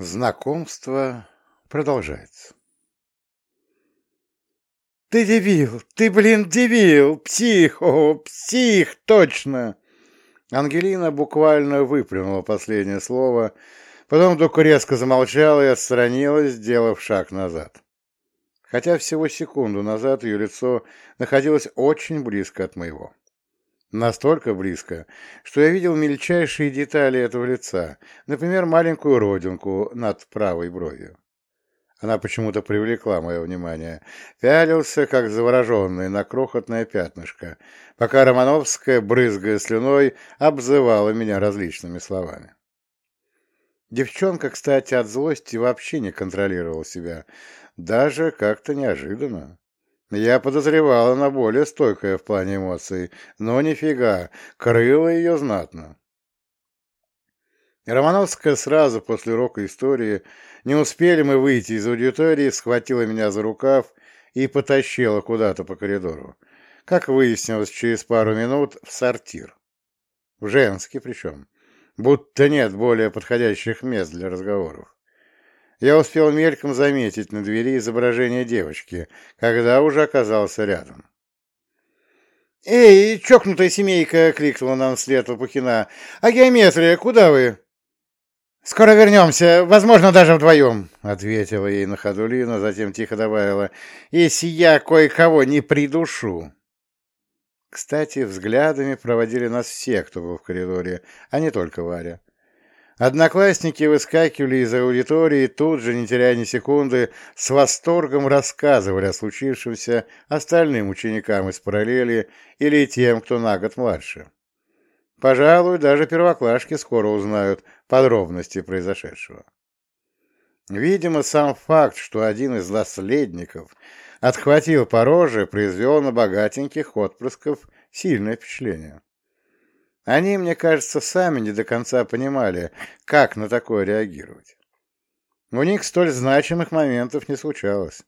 Знакомство продолжается. «Ты дебил! Ты, блин, дебил! Псих! О, псих! Точно!» Ангелина буквально выплюнула последнее слово, потом вдруг резко замолчала и отстранилась, сделав шаг назад. Хотя всего секунду назад ее лицо находилось очень близко от моего. Настолько близко, что я видел мельчайшие детали этого лица, например, маленькую родинку над правой бровью. Она почему-то привлекла мое внимание. Пялился, как завороженный, на крохотное пятнышко, пока Романовская, брызгая слюной, обзывала меня различными словами. Девчонка, кстати, от злости вообще не контролировала себя. Даже как-то неожиданно. Я подозревал, она более стойкая в плане эмоций, но нифига, крыла ее знатно. Романовская сразу после урока истории, не успели мы выйти из аудитории, схватила меня за рукав и потащила куда-то по коридору. Как выяснилось, через пару минут в сортир. В женский причем. Будто нет более подходящих мест для разговоров я успел мельком заметить на двери изображение девочки, когда уже оказался рядом. «Эй, чокнутая семейка!» — крикнула нам вслед Лопухина. «А геометрия, куда вы?» «Скоро вернемся, возможно, даже вдвоем», — ответила ей на ходу Лина, затем тихо добавила, «если я кое-кого не придушу». Кстати, взглядами проводили нас все, кто был в коридоре, а не только Варя. Одноклассники выскакивали из аудитории тут же, не теряя ни секунды, с восторгом рассказывали о случившемся остальным ученикам из параллели или тем, кто на год младше. Пожалуй, даже первоклашки скоро узнают подробности произошедшего. Видимо, сам факт, что один из наследников отхватил по роже, произвел на богатеньких отпрысков сильное впечатление. Они, мне кажется, сами не до конца понимали, как на такое реагировать. У них столь значимых моментов не случалось.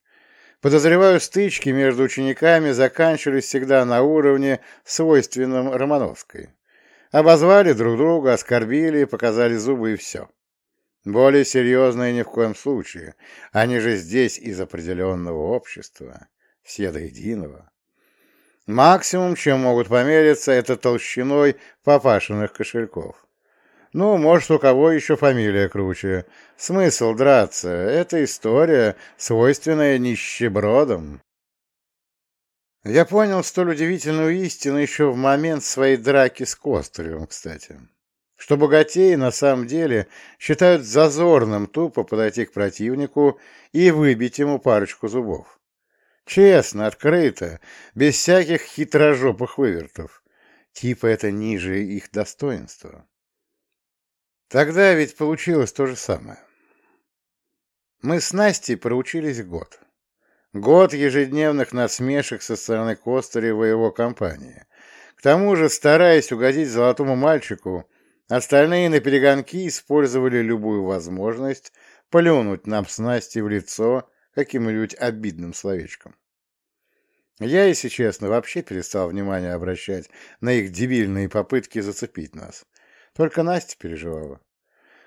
Подозреваю, стычки между учениками заканчивались всегда на уровне, свойственном Романовской. Обозвали друг друга, оскорбили, показали зубы и все. Более серьезное ни в коем случае. Они же здесь из определенного общества. Все до единого. Максимум, чем могут помериться, это толщиной папашиных кошельков. Ну, может, у кого еще фамилия круче. Смысл драться — это история, свойственная нищебродам. Я понял столь удивительную истину еще в момент своей драки с Костыревым, кстати. Что богатеи на самом деле считают зазорным тупо подойти к противнику и выбить ему парочку зубов. Честно, открыто, без всяких хитрожопых вывертов. Типа это ниже их достоинства. Тогда ведь получилось то же самое. Мы с Настей проучились год. Год ежедневных насмешек со стороны Костарева и его компании. К тому же, стараясь угодить золотому мальчику, остальные на перегонки использовали любую возможность плюнуть нам с Настей в лицо каким-нибудь обидным словечком. Я, если честно, вообще перестал внимание обращать на их дебильные попытки зацепить нас. Только Настя переживала.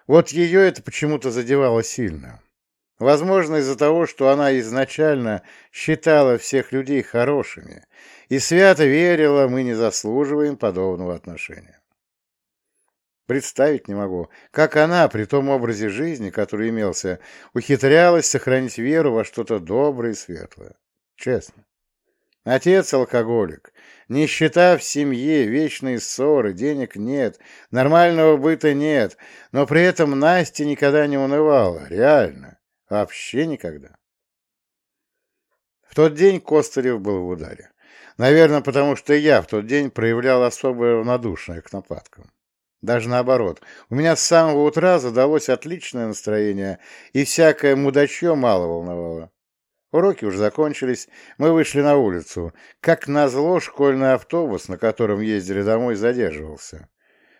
Вот ее это почему-то задевало сильно. Возможно, из-за того, что она изначально считала всех людей хорошими и свято верила, мы не заслуживаем подобного отношения. Представить не могу, как она, при том образе жизни, который имелся, ухитрялась сохранить веру во что-то доброе и светлое. Честно. Отец алкоголик, нищета в семье, вечные ссоры, денег нет, нормального быта нет, но при этом Настя никогда не унывала, реально, вообще никогда. В тот день Костырев был в ударе. Наверное, потому что я в тот день проявлял особое равнодушие к нападкам. Даже наоборот, у меня с самого утра задалось отличное настроение, и всякое мудачье мало волновало. Уроки уже закончились, мы вышли на улицу. Как назло, школьный автобус, на котором ездили домой, задерживался.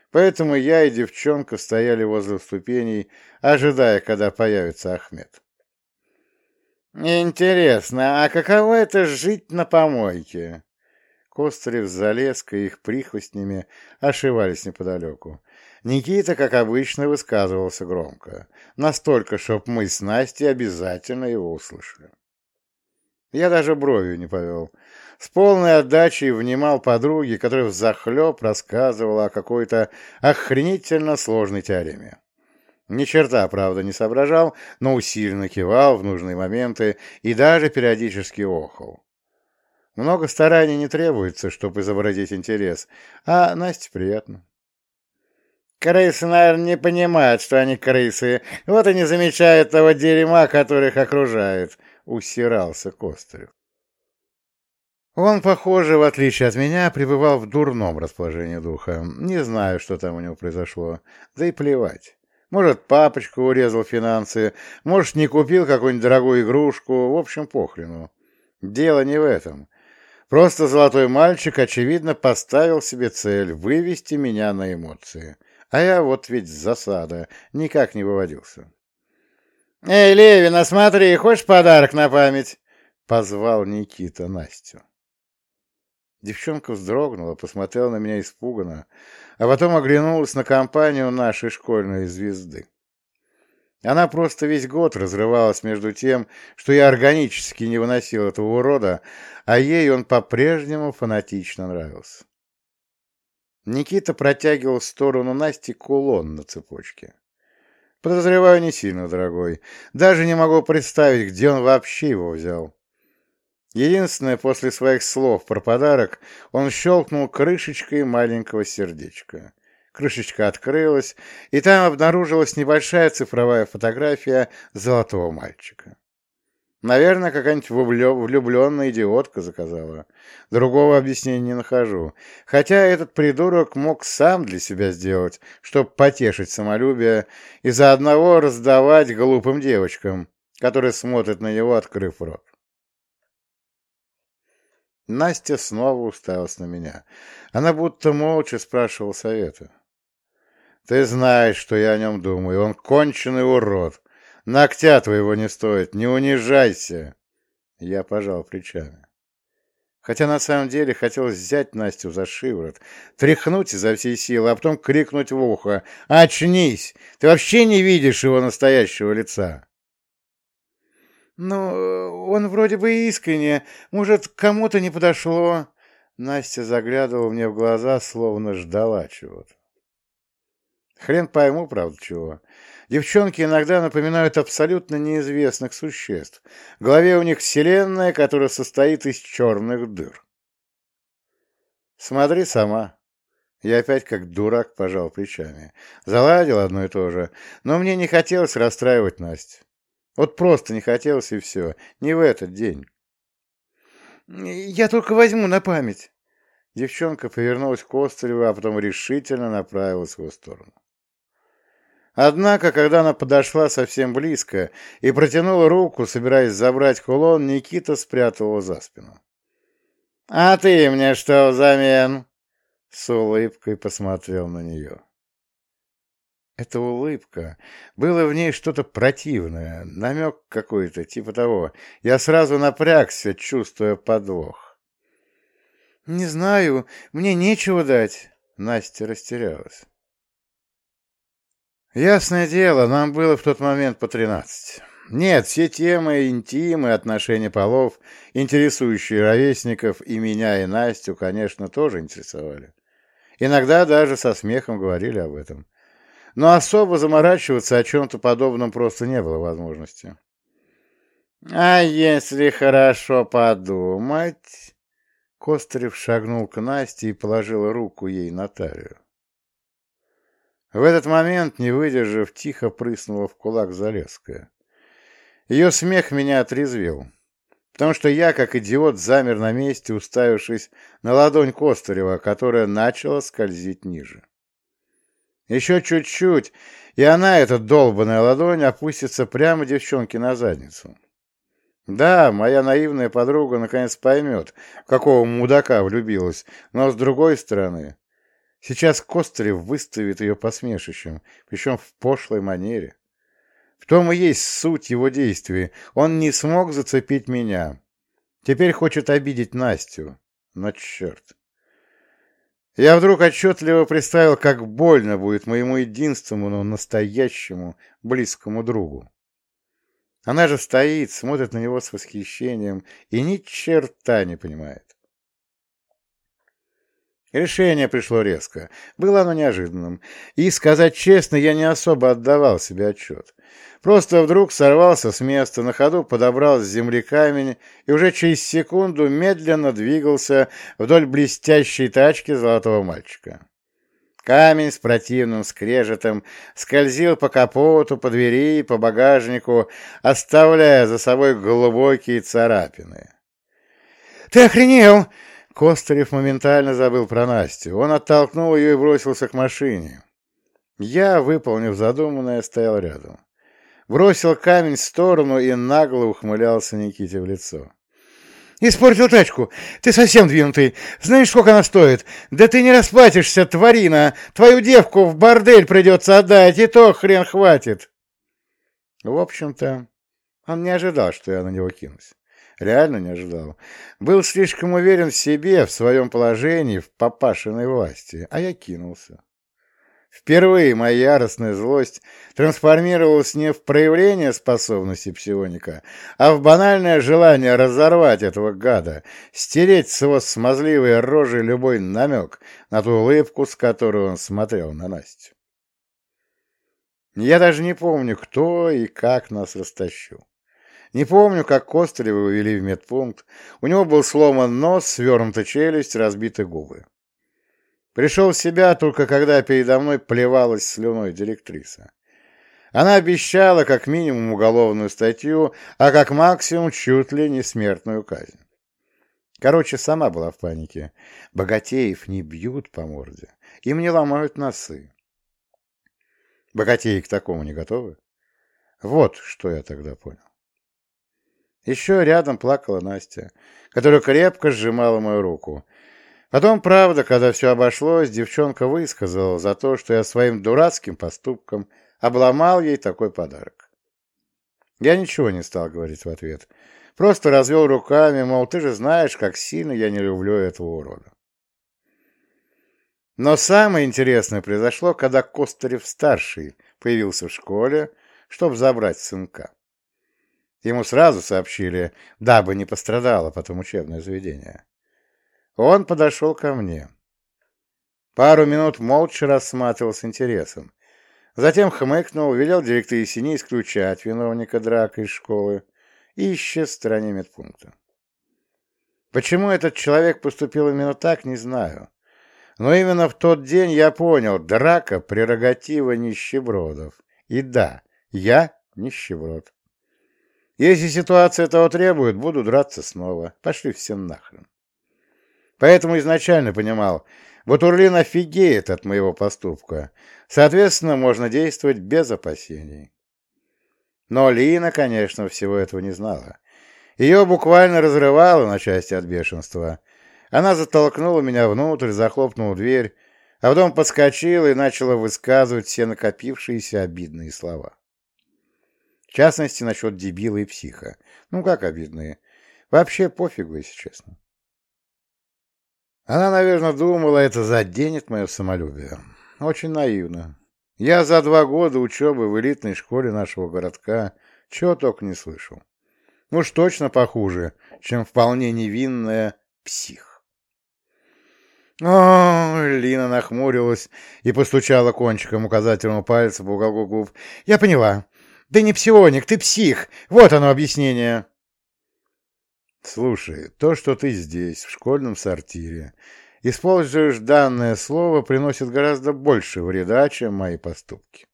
Поэтому я и девчонка стояли возле ступеней, ожидая, когда появится Ахмед. «Интересно, а каково это жить на помойке?» Кострев с и их прихвостнями ошивались неподалеку. Никита, как обычно, высказывался громко. Настолько, чтоб мы с Настей обязательно его услышали. Я даже бровью не повел. С полной отдачей внимал подруге, которая взахлеб рассказывала о какой-то охренительно сложной теореме. Ни черта, правда, не соображал, но усиленно кивал в нужные моменты и даже периодически охал. Много стараний не требуется, чтобы изобразить интерес, а Насте приятно. Крысы, наверное, не понимают, что они крысы, вот и не замечают того дерьма, которых окружает, — усирался Костырев. Он, похоже, в отличие от меня, пребывал в дурном расположении духа. Не знаю, что там у него произошло. Да и плевать. Может, папочка урезал финансы, может, не купил какую-нибудь дорогую игрушку. В общем, похрену. Дело не в этом. Просто золотой мальчик, очевидно, поставил себе цель вывести меня на эмоции. А я вот ведь засада, никак не выводился. «Эй, Левин, а смотри, хочешь подарок на память?» — позвал Никита Настю. Девчонка вздрогнула, посмотрела на меня испуганно, а потом оглянулась на компанию нашей школьной звезды. Она просто весь год разрывалась между тем, что я органически не выносил этого урода, а ей он по-прежнему фанатично нравился. Никита протягивал в сторону Насти кулон на цепочке. Подозреваю, не сильно дорогой. Даже не могу представить, где он вообще его взял. Единственное, после своих слов про подарок он щелкнул крышечкой маленького сердечка. Крышечка открылась, и там обнаружилась небольшая цифровая фотография золотого мальчика. Наверное, какая-нибудь влюбленная идиотка заказала. Другого объяснения не нахожу. Хотя этот придурок мог сам для себя сделать, чтобы потешить самолюбие и за одного раздавать глупым девочкам, которые смотрят на него, открыв рот. Настя снова уставилась на меня. Она будто молча спрашивала совета. Ты знаешь, что я о нем думаю. Он конченый урод. Ногтя твоего не стоит. Не унижайся. Я пожал плечами. Хотя на самом деле хотелось взять Настю за шиворот, тряхнуть изо всей силы, а потом крикнуть в ухо. «Очнись! Ты вообще не видишь его настоящего лица!» «Ну, он вроде бы искренне. Может, кому-то не подошло?» Настя заглядывала мне в глаза, словно ждала чего-то. Хрен пойму, правда, чего. Девчонки иногда напоминают абсолютно неизвестных существ. В голове у них вселенная, которая состоит из черных дыр. Смотри сама. Я опять как дурак пожал плечами. Заладил одно и то же. Но мне не хотелось расстраивать Настю. Вот просто не хотелось, и все. Не в этот день. «Я только возьму на память». Девчонка повернулась к Костылеву, а потом решительно направилась в его сторону. Однако, когда она подошла совсем близко и протянула руку, собираясь забрать кулон, Никита спрятал его за спину. «А ты мне что взамен?» С улыбкой посмотрел на нее. Эта улыбка, было в ней что-то противное, намек какой-то, типа того. Я сразу напрягся, чувствуя подвох. «Не знаю, мне нечего дать», — Настя растерялась. Ясное дело, нам было в тот момент по тринадцать. Нет, все темы интимы, отношения полов, интересующие ровесников и меня, и Настю, конечно, тоже интересовали. Иногда даже со смехом говорили об этом. Но особо заморачиваться о чем-то подобном просто не было возможности. «А если хорошо подумать...» Костырев шагнул к Насте и положил руку ей на талию. В этот момент, не выдержав, тихо прыснула в кулак Залеская. Ее смех меня отрезвил, потому что я, как идиот, замер на месте, уставившись на ладонь Костырева, которая начала скользить ниже. Еще чуть-чуть, и она, эта долбаная ладонь, опустится прямо девчонке на задницу. Да, моя наивная подруга наконец поймет, какого мудака влюбилась, но с другой стороны, Сейчас Костырев выставит ее посмешищем, причем в пошлой манере. В том и есть суть его действий. Он не смог зацепить меня. Теперь хочет обидеть Настю. Но черт. Я вдруг отчетливо представил, как больно будет моему единственному, настоящему, близкому другу. Она же стоит, смотрит на него с восхищением и ни черта не понимает. Решение пришло резко. Было оно неожиданным. И, сказать честно, я не особо отдавал себе отчет. Просто вдруг сорвался с места, на ходу подобрал с земли камень и уже через секунду медленно двигался вдоль блестящей тачки золотого мальчика. Камень с противным скрежетом скользил по капоту, по двери, по багажнику, оставляя за собой глубокие царапины. «Ты охренел!» Костырев моментально забыл про Настю. Он оттолкнул ее и бросился к машине. Я, выполнив задуманное, стоял рядом. Бросил камень в сторону и нагло ухмылялся Никите в лицо. «Испортил тачку! Ты совсем двинутый! Знаешь, сколько она стоит? Да ты не расплатишься, тварина! Твою девку в бордель придется отдать, и то хрен хватит!» В общем-то, он не ожидал, что я на него кинусь. Реально не ожидал. Был слишком уверен в себе, в своем положении, в папашиной власти, а я кинулся. Впервые моя яростная злость трансформировалась не в проявление способности псионика, а в банальное желание разорвать этого гада, стереть с его смазливой рожи любой намек на ту улыбку, с которой он смотрел на Настю. Я даже не помню, кто и как нас растащил. Не помню, как Костылева увели в медпункт. У него был сломан нос, свернута челюсть, разбиты губы. Пришел в себя только когда передо мной плевалась слюной директриса. Она обещала как минимум уголовную статью, а как максимум чуть ли не смертную казнь. Короче, сама была в панике. Богатеев не бьют по морде, им не ломают носы. Богатеи к такому не готовы? Вот что я тогда понял. Еще рядом плакала Настя, которая крепко сжимала мою руку. Потом, правда, когда все обошлось, девчонка высказала за то, что я своим дурацким поступком обломал ей такой подарок. Я ничего не стал говорить в ответ. Просто развел руками, мол, ты же знаешь, как сильно я не люблю этого урода. Но самое интересное произошло, когда Костарев-старший появился в школе, чтобы забрать сынка. Ему сразу сообщили, дабы не пострадало потом учебное заведение. Он подошел ко мне. Пару минут молча рассматривал с интересом. Затем хмыкнул, велел директрисе не исключать виновника драка из школы и исчез в стороне медпункта. Почему этот человек поступил именно так, не знаю. Но именно в тот день я понял, драка — прерогатива нищебродов. И да, я нищеброд. Если ситуация того требует, буду драться снова. Пошли все нахрен. Поэтому изначально понимал, вот Урлин офигеет от моего поступка. Соответственно, можно действовать без опасений. Но Лина, конечно, всего этого не знала. Ее буквально разрывало на части от бешенства. Она затолкнула меня внутрь, захлопнула дверь, а потом подскочила и начала высказывать все накопившиеся обидные слова. В частности, насчет дебила и психа. Ну, как обидные. Вообще пофигу, если честно. Она, наверное, думала, это заденет мое самолюбие. Очень наивно. Я за два года учебы в элитной школе нашего городка чего только не слышал. Ну уж точно похуже, чем вполне невинная псих. О, Лина нахмурилась и постучала кончиком указательного пальца по уголку губ. Я поняла. Ты не псионик, ты псих. Вот оно объяснение. Слушай, то, что ты здесь, в школьном сортире, используешь данное слово, приносит гораздо больше вреда, чем мои поступки.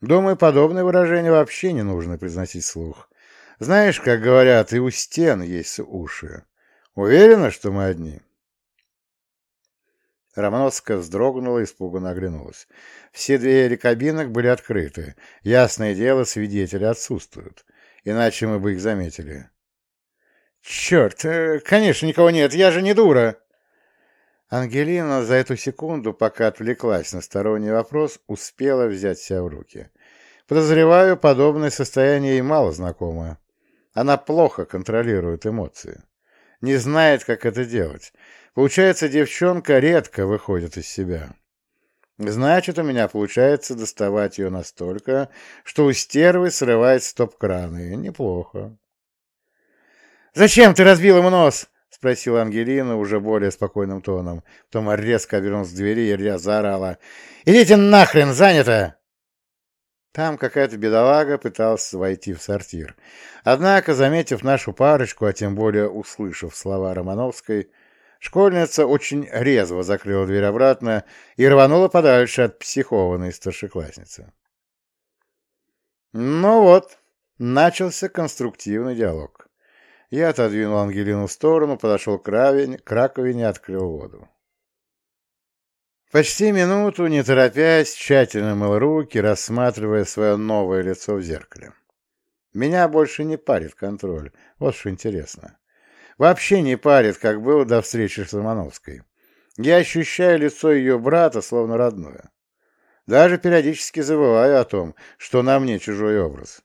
Думаю, подобное выражение вообще не нужно произносить слух. Знаешь, как говорят, и у стен есть уши. Уверена, что мы одни? Романовская вздрогнула и испуганно оглянулась. Все двери кабинок были открыты. Ясное дело, свидетели отсутствуют. Иначе мы бы их заметили. «Черт! Э, конечно, никого нет! Я же не дура!» Ангелина за эту секунду, пока отвлеклась на сторонний вопрос, успела взять себя в руки. Подозреваю, подобное состояние ей мало знакомо. Она плохо контролирует эмоции. Не знает, как это делать. Получается, девчонка редко выходит из себя. Значит, у меня получается доставать ее настолько, что у стервы срывает стоп-краны. Неплохо. «Зачем ты разбил ему нос?» — спросила Ангелина уже более спокойным тоном. Потом резко обернулась к двери и заорала. «Идите нахрен, занято!» Там какая-то бедолага пыталась войти в сортир. Однако, заметив нашу парочку, а тем более услышав слова Романовской, Школьница очень резво закрыла дверь обратно и рванула подальше от психованной старшеклассницы. Ну вот, начался конструктивный диалог. Я отодвинул Ангелину в сторону, подошел к, равень, к раковине открыл воду. Почти минуту, не торопясь, тщательно мыл руки, рассматривая свое новое лицо в зеркале. Меня больше не парит контроль, вот что интересно. Вообще не парит, как было до встречи с Романовской. Я ощущаю лицо ее брата, словно родное. Даже периодически забываю о том, что на мне чужой образ.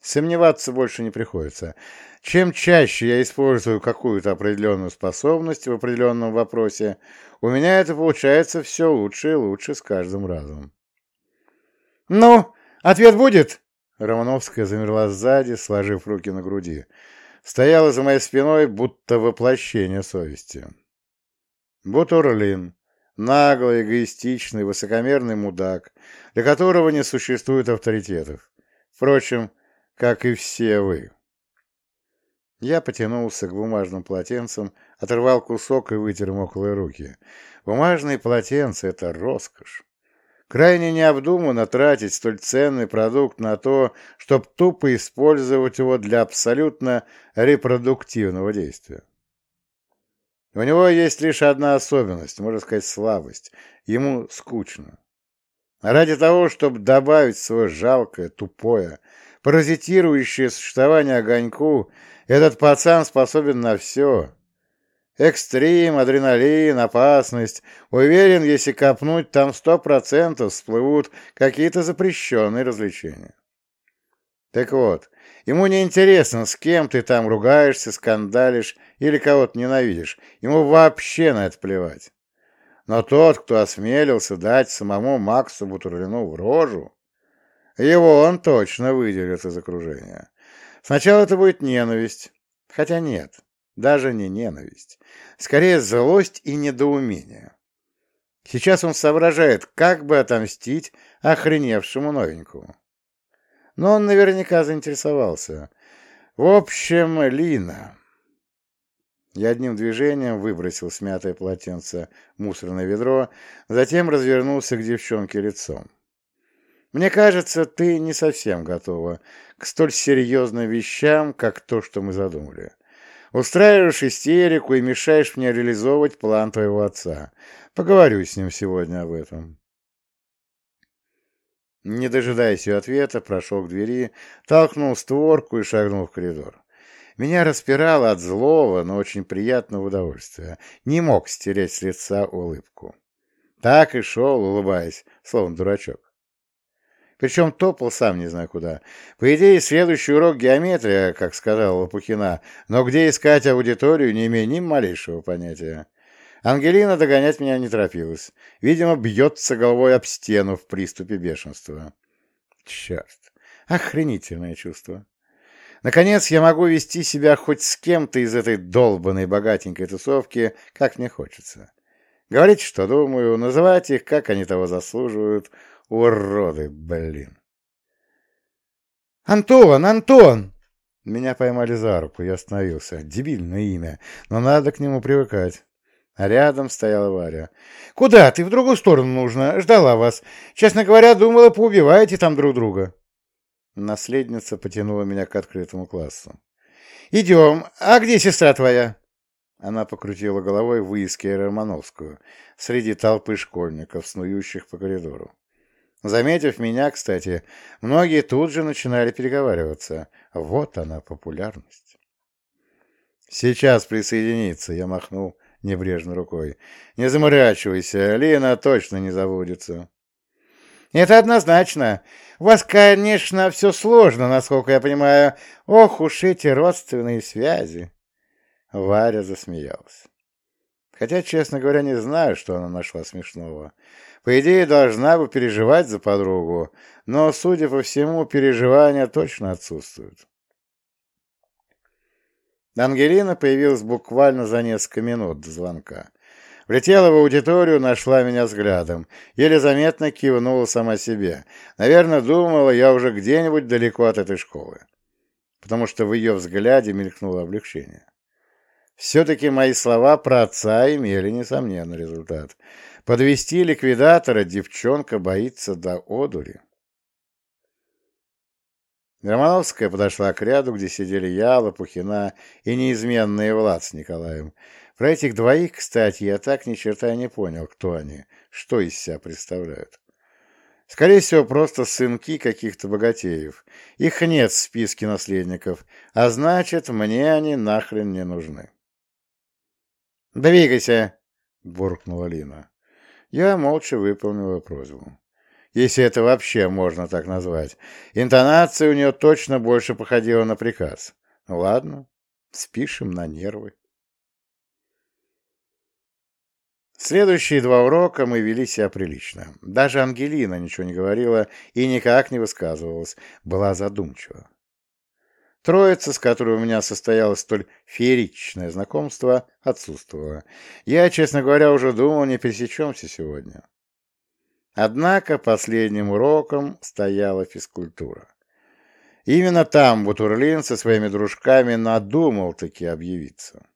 Сомневаться больше не приходится. Чем чаще я использую какую-то определенную способность в определенном вопросе, у меня это получается все лучше и лучше с каждым разом. «Ну, ответ будет?» Романовская замерла сзади, сложив руки на груди стояла за моей спиной, будто воплощение совести. Бутурлин, наглый, эгоистичный, высокомерный мудак, для которого не существует авторитетов. Впрочем, как и все вы. Я потянулся к бумажным полотенцам, оторвал кусок и вытер мокрые руки. Бумажные полотенца — это роскошь. Крайне необдуманно тратить столь ценный продукт на то, чтобы тупо использовать его для абсолютно репродуктивного действия. У него есть лишь одна особенность, можно сказать, слабость. Ему скучно. ради того, чтобы добавить свое жалкое, тупое, паразитирующее существование огоньку, этот пацан способен на все, Экстрим, адреналин, опасность. Уверен, если копнуть, там сто процентов всплывут какие-то запрещенные развлечения. Так вот, ему не интересно, с кем ты там ругаешься, скандалишь или кого-то ненавидишь. Ему вообще на это плевать. Но тот, кто осмелился дать самому Максу Бутурлину в рожу, его он точно выделит из окружения. Сначала это будет ненависть, хотя нет. Даже не ненависть. Скорее, злость и недоумение. Сейчас он соображает, как бы отомстить охреневшему новенькому. Но он наверняка заинтересовался. В общем, Лина... Я одним движением выбросил смятое полотенце в мусорное ведро, затем развернулся к девчонке лицом. «Мне кажется, ты не совсем готова к столь серьезным вещам, как то, что мы задумали. Устраиваешь истерику и мешаешь мне реализовывать план твоего отца. Поговорю с ним сегодня об этом. Не дожидаясь ее ответа, прошел к двери, толкнул створку и шагнул в коридор. Меня распирало от злого, но очень приятного удовольствия. Не мог стереть с лица улыбку. Так и шел, улыбаясь, словно дурачок. Причем топал сам не знаю куда. По идее, следующий урок геометрия, как сказала Лопухина, но где искать аудиторию, не имея ни малейшего понятия. Ангелина догонять меня не торопилась. Видимо, бьется головой об стену в приступе бешенства. Черт, охренительное чувство. Наконец, я могу вести себя хоть с кем-то из этой долбанной богатенькой тусовки, как мне хочется. Говорить, что думаю, называть их, как они того заслуживают, Уроды, блин. «Антон! Антон!» Меня поймали за руку, я остановился. Дебильное имя, но надо к нему привыкать. А рядом стояла Варя. «Куда? Ты в другую сторону нужно. Ждала вас. Честно говоря, думала, поубиваете там друг друга». Наследница потянула меня к открытому классу. «Идем. А где сестра твоя?» Она покрутила головой, выискивая Романовскую среди толпы школьников, снующих по коридору. Заметив меня, кстати, многие тут же начинали переговариваться. Вот она, популярность. «Сейчас присоединиться», — я махнул небрежно рукой. «Не заморачивайся, Лина точно не забудется». «Это однозначно. У вас, конечно, все сложно, насколько я понимаю. Ох уж эти родственные связи!» Варя засмеялась. Хотя, честно говоря, не знаю, что она нашла смешного. По идее, должна бы переживать за подругу, но, судя по всему, переживания точно отсутствуют. Ангелина появилась буквально за несколько минут до звонка. Влетела в аудиторию, нашла меня взглядом. Еле заметно кивнула сама себе. Наверное, думала, я уже где-нибудь далеко от этой школы. Потому что в ее взгляде мелькнуло облегчение. Все-таки мои слова про отца имели несомненный результат. Подвести ликвидатора девчонка боится до одури. Романовская подошла к ряду, где сидели я, Лопухина и неизменный Влад с Николаем. Про этих двоих, кстати, я так ни черта не понял, кто они, что из себя представляют. Скорее всего, просто сынки каких-то богатеев. Их нет в списке наследников, а значит, мне они нахрен не нужны. «Двигайся!» — буркнула Лина. Я молча выполнила просьбу. Если это вообще можно так назвать. Интонация у нее точно больше походила на приказ. Ну ладно, спишем на нервы. Следующие два урока мы вели себя прилично. Даже Ангелина ничего не говорила и никак не высказывалась, была задумчива. Троица, с которой у меня состоялось столь фееричное знакомство, отсутствовала. Я, честно говоря, уже думал, не пересечемся сегодня. Однако последним уроком стояла физкультура. Именно там Бутурлин со своими дружками надумал таки объявиться.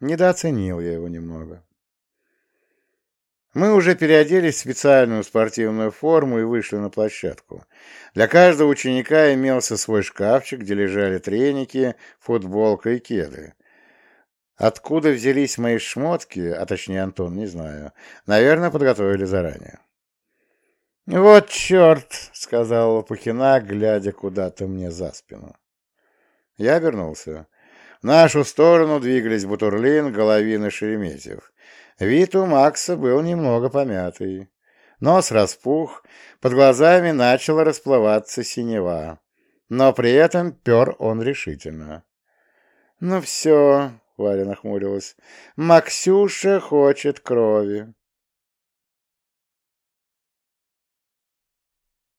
Недооценил я его немного. Мы уже переоделись в специальную спортивную форму и вышли на площадку. Для каждого ученика имелся свой шкафчик, где лежали треники, футболка и кеды. Откуда взялись мои шмотки, а точнее Антон, не знаю. Наверное, подготовили заранее. «Вот черт!» — сказала Лопухина, глядя куда-то мне за спину. Я обернулся. В нашу сторону двигались Бутурлин, Головин и Шереметьев. Вид у Макса был немного помятый. Нос распух, под глазами начала расплываться синева. Но при этом пер он решительно. «Ну все», — Валя нахмурилась, — «Максюша хочет крови».